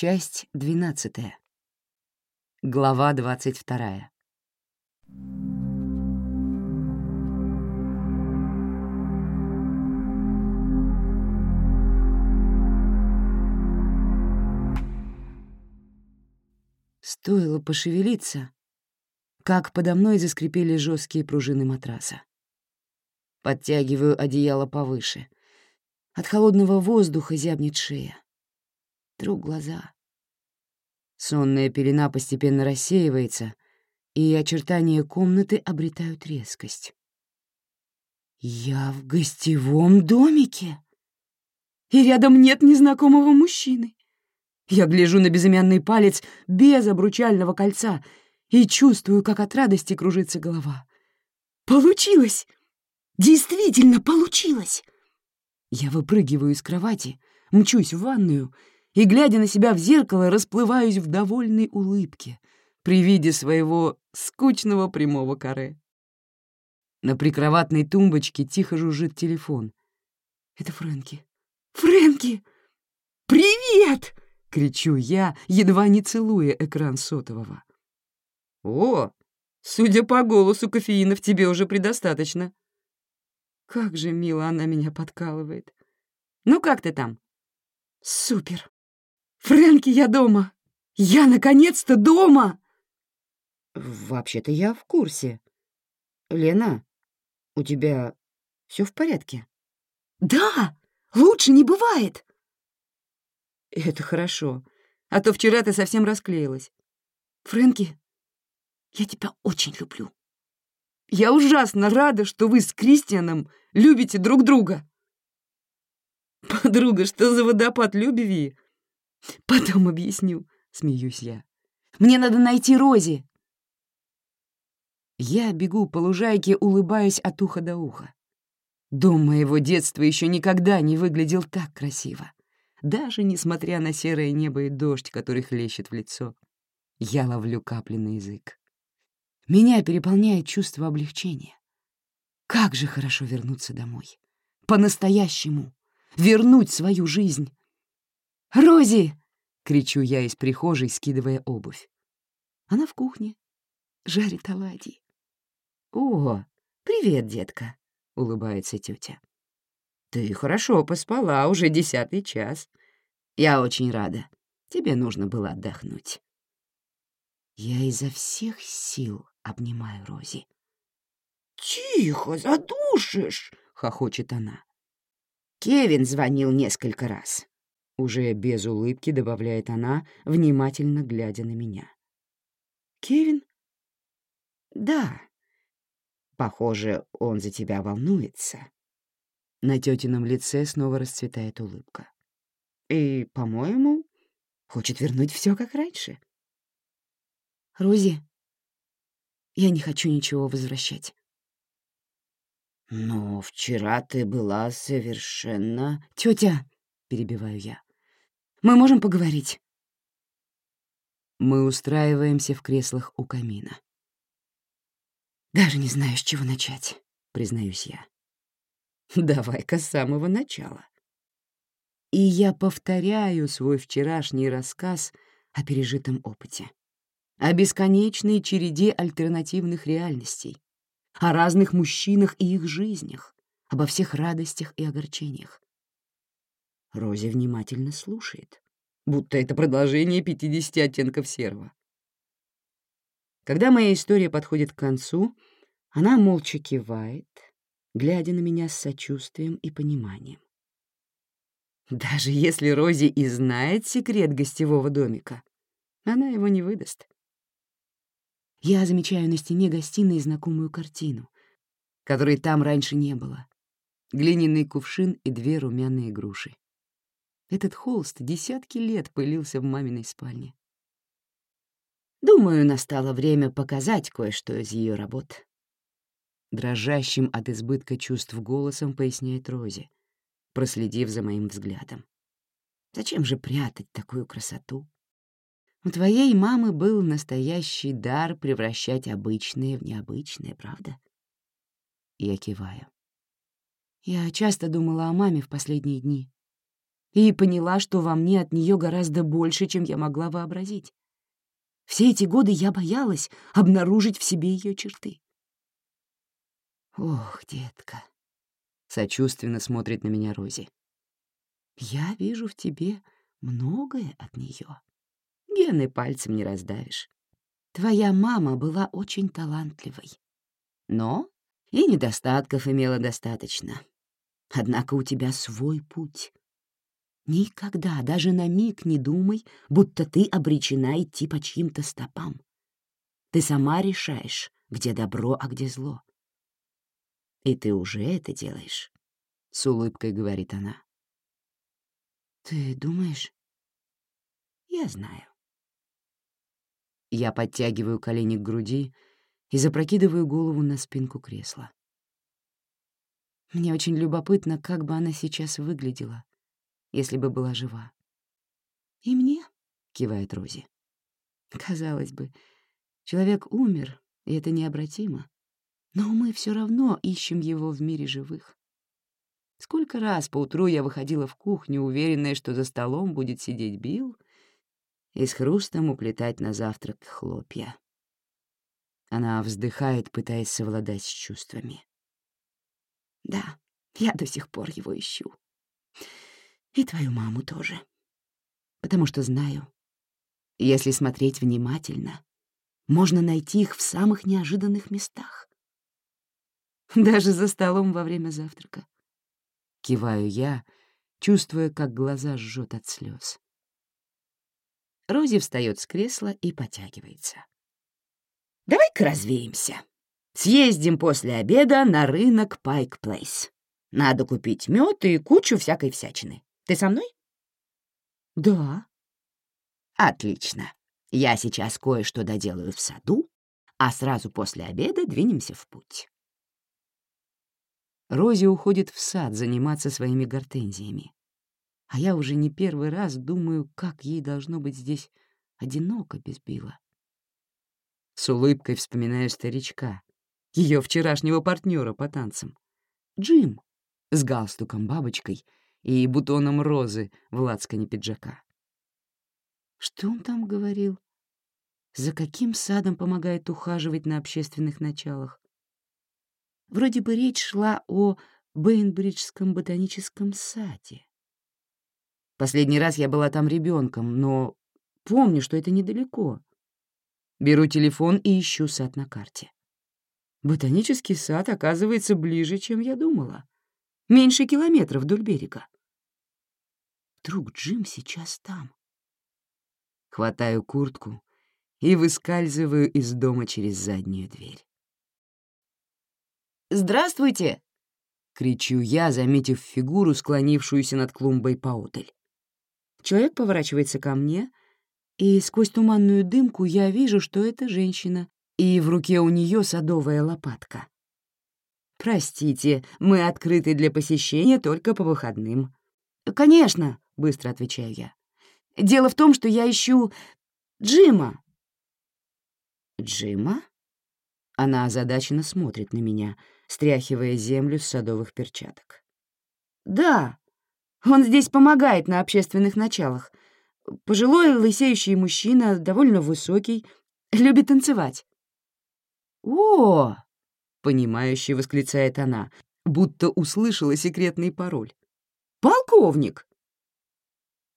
Часть двенадцатая. Глава двадцать вторая. Стоило пошевелиться, как подо мной заскрипели жесткие пружины матраса. Подтягиваю одеяло повыше. От холодного воздуха зябнет шея. Тру глаза. Сонная пелена постепенно рассеивается, и очертания комнаты обретают резкость. Я в гостевом домике, и рядом нет незнакомого мужчины. Я гляжу на безымянный палец без обручального кольца и чувствую, как от радости кружится голова. Получилось! Действительно получилось! Я выпрыгиваю из кровати, мчусь в ванную и, глядя на себя в зеркало, расплываюсь в довольной улыбке при виде своего скучного прямого каре. На прикроватной тумбочке тихо жужжит телефон. Это Фрэнки. «Фрэнки! Привет!» — кричу я, едва не целуя экран сотового. «О, судя по голосу, кофеина в тебе уже предостаточно». Как же мило она меня подкалывает. «Ну как ты там?» «Супер! Фрэнки, я дома! Я наконец-то дома!» «Вообще-то я в курсе. Лена, у тебя все в порядке?» «Да! Лучше не бывает!» «Это хорошо, а то вчера ты совсем расклеилась. Фрэнки, я тебя очень люблю. Я ужасно рада, что вы с Кристианом любите друг друга». «Подруга, что за водопад любви?» «Потом объясню», — смеюсь я. «Мне надо найти Рози». Я бегу по лужайке, улыбаясь от уха до уха. Дом моего детства еще никогда не выглядел так красиво даже несмотря на серое небо и дождь, который хлещет в лицо. Я ловлю капли на язык. Меня переполняет чувство облегчения. Как же хорошо вернуться домой. По-настоящему. Вернуть свою жизнь. «Рози!» — кричу я из прихожей, скидывая обувь. Она в кухне. Жарит оладьи. «О, привет, детка!» — улыбается тетя. «Ты хорошо поспала, уже десятый час. Я очень рада. Тебе нужно было отдохнуть». Я изо всех сил обнимаю Рози. «Тихо, задушишь!» — хохочет она. Кевин звонил несколько раз. Уже без улыбки добавляет она, внимательно глядя на меня. «Кевин?» «Да. Похоже, он за тебя волнуется. На тетином лице снова расцветает улыбка. И, по-моему, хочет вернуть все как раньше. Рози, я не хочу ничего возвращать. Но вчера ты была совершенно... Тетя, перебиваю я, мы можем поговорить. Мы устраиваемся в креслах у камина. Даже не знаю, с чего начать, признаюсь я. Давай-ка с самого начала. И я повторяю свой вчерашний рассказ о пережитом опыте, о бесконечной череде альтернативных реальностей, о разных мужчинах и их жизнях, обо всех радостях и огорчениях. Рози внимательно слушает, будто это продолжение 50 оттенков серого. Когда моя история подходит к концу, она молча кивает — глядя на меня с сочувствием и пониманием. Даже если Рози и знает секрет гостевого домика, она его не выдаст. Я замечаю на стене гостиной знакомую картину, которой там раньше не было. Глиняный кувшин и две румяные груши. Этот холст десятки лет пылился в маминой спальне. Думаю, настало время показать кое-что из ее работ. Дрожащим от избытка чувств голосом поясняет Рози, проследив за моим взглядом. «Зачем же прятать такую красоту? У твоей мамы был настоящий дар превращать обычное в необычное, правда?» Я киваю. Я часто думала о маме в последние дни. И поняла, что во мне от нее гораздо больше, чем я могла вообразить. Все эти годы я боялась обнаружить в себе ее черты. «Ох, детка», — сочувственно смотрит на меня Рози. «Я вижу в тебе многое от нее. Гены пальцем не раздавишь. Твоя мама была очень талантливой. Но и недостатков имела достаточно. Однако у тебя свой путь. Никогда, даже на миг не думай, будто ты обречена идти по чьим-то стопам. Ты сама решаешь, где добро, а где зло. И ты уже это делаешь, — с улыбкой говорит она. Ты думаешь? Я знаю. Я подтягиваю колени к груди и запрокидываю голову на спинку кресла. Мне очень любопытно, как бы она сейчас выглядела, если бы была жива. «И мне?» — кивает Рози. «Казалось бы, человек умер, и это необратимо. Но мы все равно ищем его в мире живых. Сколько раз поутру я выходила в кухню, уверенная, что за столом будет сидеть Билл, и с хрустом уплетать на завтрак хлопья. Она вздыхает, пытаясь совладать с чувствами. Да, я до сих пор его ищу. И твою маму тоже. Потому что знаю, если смотреть внимательно, можно найти их в самых неожиданных местах. Даже за столом во время завтрака. Киваю я, чувствуя, как глаза жжет от слез. Рози встает с кресла и потягивается. «Давай-ка развеемся. Съездим после обеда на рынок Пайк Плейс. Надо купить мед и кучу всякой всячины. Ты со мной?» «Да». «Отлично. Я сейчас кое-что доделаю в саду, а сразу после обеда двинемся в путь». Рози уходит в сад заниматься своими гортензиями а я уже не первый раз думаю, как ей должно быть здесь одиноко без Билла. С улыбкой вспоминаю старичка, ее вчерашнего партнера по танцам. Джим с галстуком-бабочкой и бутоном розы в лацкане пиджака. Что он там говорил? За каким садом помогает ухаживать на общественных началах? Вроде бы речь шла о Бейнбриджском ботаническом саде. Последний раз я была там ребенком, но помню, что это недалеко. Беру телефон и ищу сад на карте. Ботанический сад оказывается ближе, чем я думала. Меньше километра вдоль берега. Вдруг Джим сейчас там. Хватаю куртку и выскальзываю из дома через заднюю дверь. «Здравствуйте!» — кричу я, заметив фигуру, склонившуюся над клумбой поодаль. Человек поворачивается ко мне, и сквозь туманную дымку я вижу, что это женщина, и в руке у нее садовая лопатка. «Простите, мы открыты для посещения только по выходным». «Конечно», — быстро отвечаю я. «Дело в том, что я ищу Джима». «Джима?» Она озадаченно смотрит на меня, стряхивая землю с садовых перчаток. «Да, он здесь помогает на общественных началах. Пожилой лысеющий мужчина, довольно высокий, любит танцевать. «О!» — понимающе восклицает она, будто услышала секретный пароль. «Полковник!»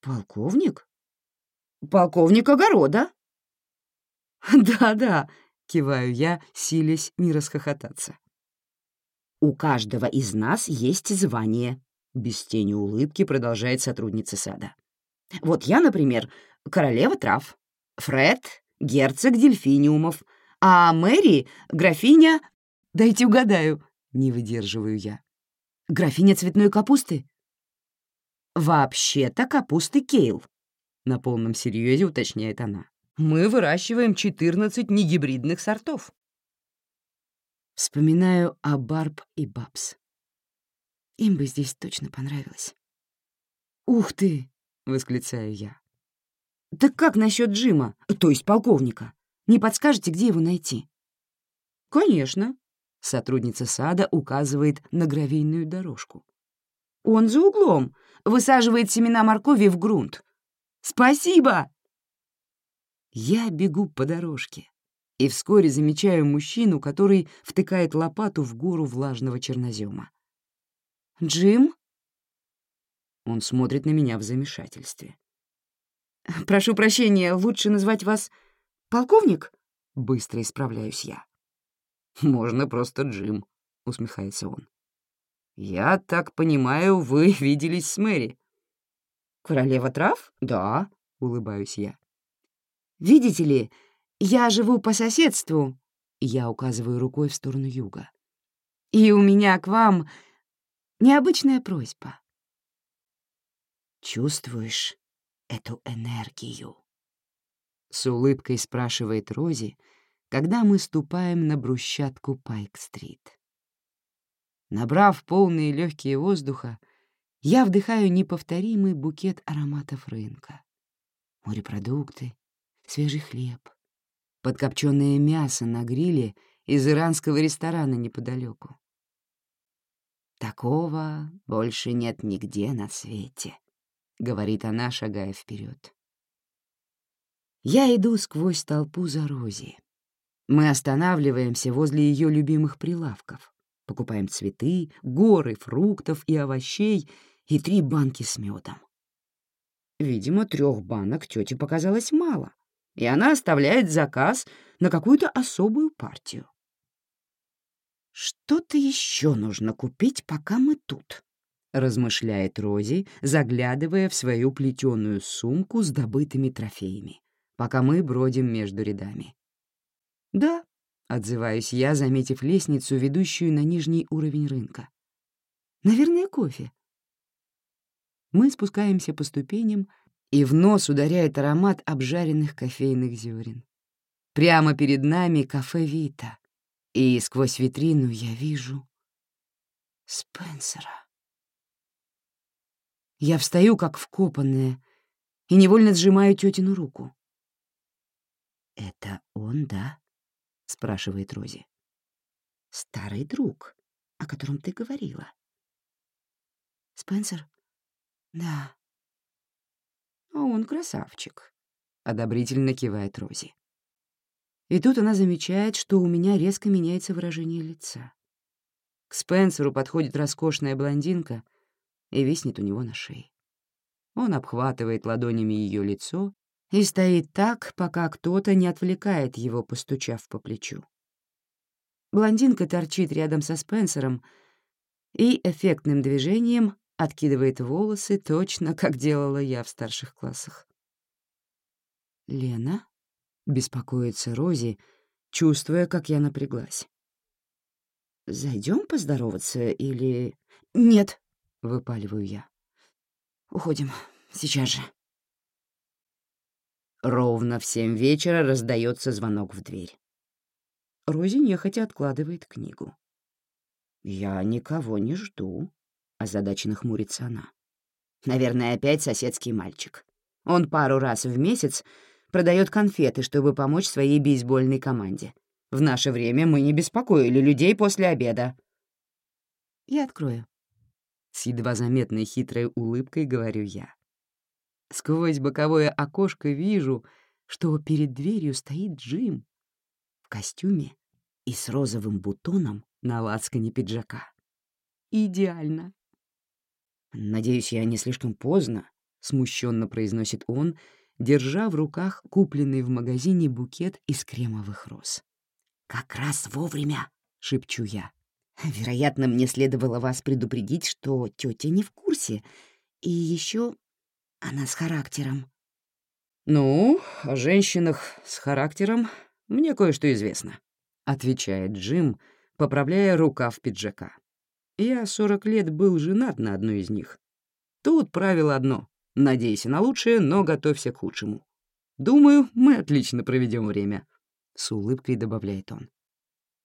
«Полковник? Полковник огорода!» «Да-да», — киваю я, силясь не расхохотаться. «У каждого из нас есть звание», без тени улыбки продолжает сотрудница сада. «Вот я, например, королева трав, Фред — герцог дельфиниумов, а Мэри — графиня... Дайте угадаю, не выдерживаю я. Графиня цветной капусты? Вообще-то капусты кейл, на полном серьезе уточняет она. Мы выращиваем 14 негибридных сортов. Вспоминаю о Барб и Бабс. Им бы здесь точно понравилось. «Ух ты!» — восклицаю я. «Так как насчет Джима, то есть полковника? Не подскажете, где его найти?» «Конечно», — сотрудница сада указывает на гравийную дорожку. «Он за углом, высаживает семена моркови в грунт. Спасибо!» Я бегу по дорожке и вскоре замечаю мужчину, который втыкает лопату в гору влажного чернозема. «Джим?» Он смотрит на меня в замешательстве. «Прошу прощения, лучше назвать вас полковник?» Быстро исправляюсь я. «Можно просто Джим», — усмехается он. «Я так понимаю, вы виделись с Мэри». «Королева трав?» «Да», — улыбаюсь я. «Видите ли, я живу по соседству», — я указываю рукой в сторону юга. «И у меня к вам необычная просьба». «Чувствуешь эту энергию?» С улыбкой спрашивает Рози, когда мы ступаем на брусчатку Пайк-стрит. Набрав полные легкие воздуха, я вдыхаю неповторимый букет ароматов рынка. Морепродукты, свежий хлеб, подкопченное мясо на гриле из иранского ресторана неподалеку. «Такого больше нет нигде на свете», — говорит она, шагая вперед. Я иду сквозь толпу за Рози. Мы останавливаемся возле ее любимых прилавков, покупаем цветы, горы фруктов и овощей и три банки с медом. Видимо, трех банок тете показалось мало, и она оставляет заказ на какую-то особую партию. «Что-то еще нужно купить, пока мы тут», — размышляет Рози, заглядывая в свою плетеную сумку с добытыми трофеями пока мы бродим между рядами. «Да», — отзываюсь я, заметив лестницу, ведущую на нижний уровень рынка. «Наверное, кофе». Мы спускаемся по ступеням, и в нос ударяет аромат обжаренных кофейных зерен. Прямо перед нами кафе «Вита», и сквозь витрину я вижу Спенсера. Я встаю, как вкопанная, и невольно сжимаю тетину руку. «Это он, да?» — спрашивает Рози. «Старый друг, о котором ты говорила». «Спенсер?» «Да». «А он красавчик», — одобрительно кивает Рози. И тут она замечает, что у меня резко меняется выражение лица. К Спенсеру подходит роскошная блондинка и виснет у него на шее. Он обхватывает ладонями ее лицо и стоит так, пока кто-то не отвлекает его, постучав по плечу. Блондинка торчит рядом со Спенсером и эффектным движением откидывает волосы точно, как делала я в старших классах. «Лена?» — беспокоится Рози, чувствуя, как я напряглась. Зайдем поздороваться или...» «Нет», — выпаливаю я. «Уходим. Сейчас же». Ровно в семь вечера раздается звонок в дверь. Рози нехотя откладывает книгу. «Я никого не жду», — озадаченно хмурится она. «Наверное, опять соседский мальчик. Он пару раз в месяц продает конфеты, чтобы помочь своей бейсбольной команде. В наше время мы не беспокоили людей после обеда». «Я открою». С едва заметной хитрой улыбкой говорю я. Сквозь боковое окошко вижу, что перед дверью стоит Джим в костюме и с розовым бутоном на лацкане пиджака. Идеально. «Надеюсь, я не слишком поздно», — смущенно произносит он, держа в руках купленный в магазине букет из кремовых роз. «Как раз вовремя», — шепчу я. «Вероятно, мне следовало вас предупредить, что тетя не в курсе. И еще она с характером. «Ну, о женщинах с характером мне кое-что известно», — отвечает Джим, поправляя рукав пиджака. «Я сорок лет был женат на одной из них. Тут правило одно — надейся на лучшее, но готовься к худшему. Думаю, мы отлично проведем время», — с улыбкой добавляет он.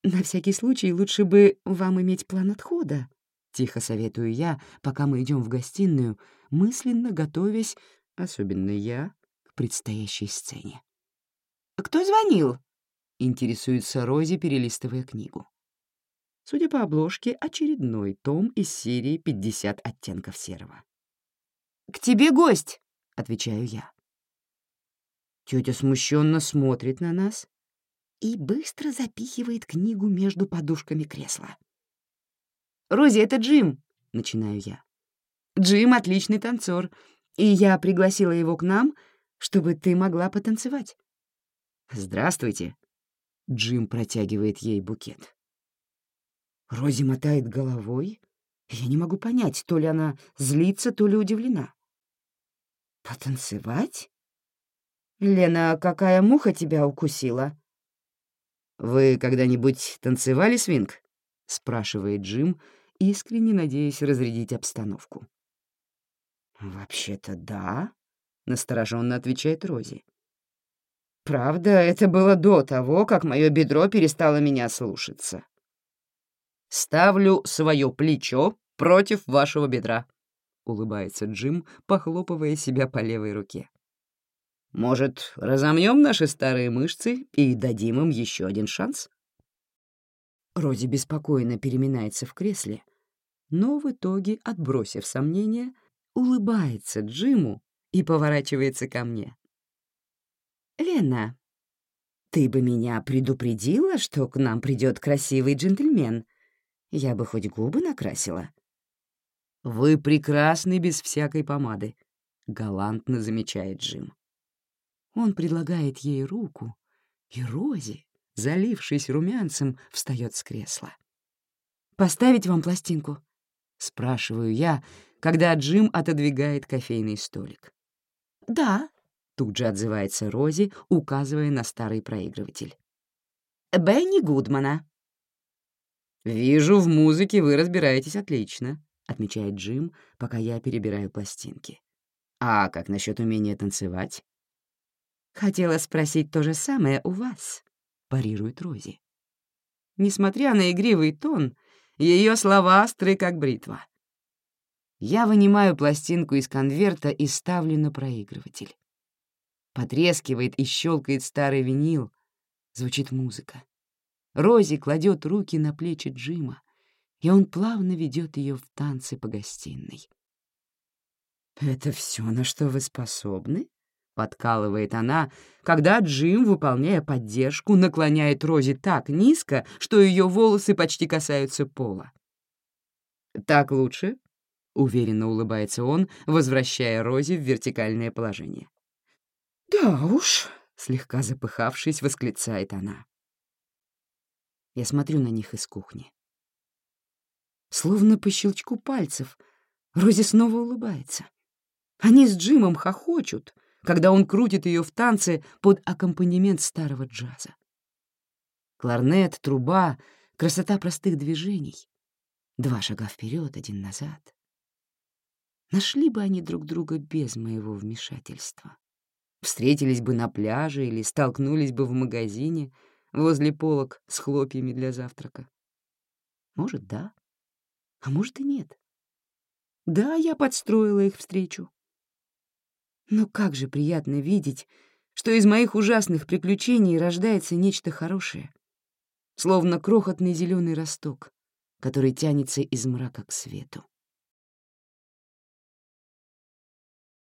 «На всякий случай лучше бы вам иметь план отхода», Тихо советую я, пока мы идем в гостиную, мысленно готовясь, особенно я, к предстоящей сцене. «Кто звонил?» — интересуется Рози, перелистывая книгу. Судя по обложке, очередной том из серии «50 оттенков серого». к тебе гость», — отвечаю я. Тетя смущенно смотрит на нас и быстро запихивает книгу между подушками кресла. «Рози, это Джим», — начинаю я. «Джим — отличный танцор, и я пригласила его к нам, чтобы ты могла потанцевать». «Здравствуйте», — Джим протягивает ей букет. Рози мотает головой. Я не могу понять, то ли она злится, то ли удивлена. «Потанцевать? Лена, какая муха тебя укусила?» «Вы когда-нибудь танцевали свинг?» — спрашивает Джим, искренне надеясь разрядить обстановку. «Вообще-то да», — настороженно отвечает Рози. «Правда, это было до того, как мое бедро перестало меня слушаться». «Ставлю свое плечо против вашего бедра», — улыбается Джим, похлопывая себя по левой руке. «Может, разомнем наши старые мышцы и дадим им еще один шанс?» Рози беспокойно переминается в кресле, но в итоге, отбросив сомнения, улыбается Джиму и поворачивается ко мне. «Лена, ты бы меня предупредила, что к нам придет красивый джентльмен. Я бы хоть губы накрасила». «Вы прекрасны без всякой помады», — галантно замечает Джим. Он предлагает ей руку, и Рози, залившись румянцем, встает с кресла. «Поставить вам пластинку?» — спрашиваю я, когда Джим отодвигает кофейный столик. «Да», — тут же отзывается Рози, указывая на старый проигрыватель. «Бенни Гудмана». «Вижу, в музыке вы разбираетесь отлично», — отмечает Джим, пока я перебираю пластинки. «А как насчет умения танцевать?» «Хотела спросить то же самое у вас», — парирует Рози. Несмотря на игривый тон, ее слова остры, как бритва. Я вынимаю пластинку из конверта и ставлю на проигрыватель. Потрескивает и щелкает старый винил. Звучит музыка. Рози кладет руки на плечи Джима, и он плавно ведет ее в танцы по гостиной. «Это все, на что вы способны?» — подкалывает она, когда Джим, выполняя поддержку, наклоняет Рози так низко, что ее волосы почти касаются пола. «Так лучше?» — уверенно улыбается он, возвращая Рози в вертикальное положение. «Да уж», — слегка запыхавшись, восклицает она. Я смотрю на них из кухни. Словно по щелчку пальцев, Рози снова улыбается. Они с Джимом хохочут, когда он крутит ее в танце под аккомпанемент старого джаза. Кларнет, труба, красота простых движений. Два шага вперед, один назад. Нашли бы они друг друга без моего вмешательства. Встретились бы на пляже или столкнулись бы в магазине возле полок с хлопьями для завтрака. Может, да, а может и нет. Да, я подстроила их встречу. Но как же приятно видеть, что из моих ужасных приключений рождается нечто хорошее, словно крохотный зеленый росток, который тянется из мрака к свету.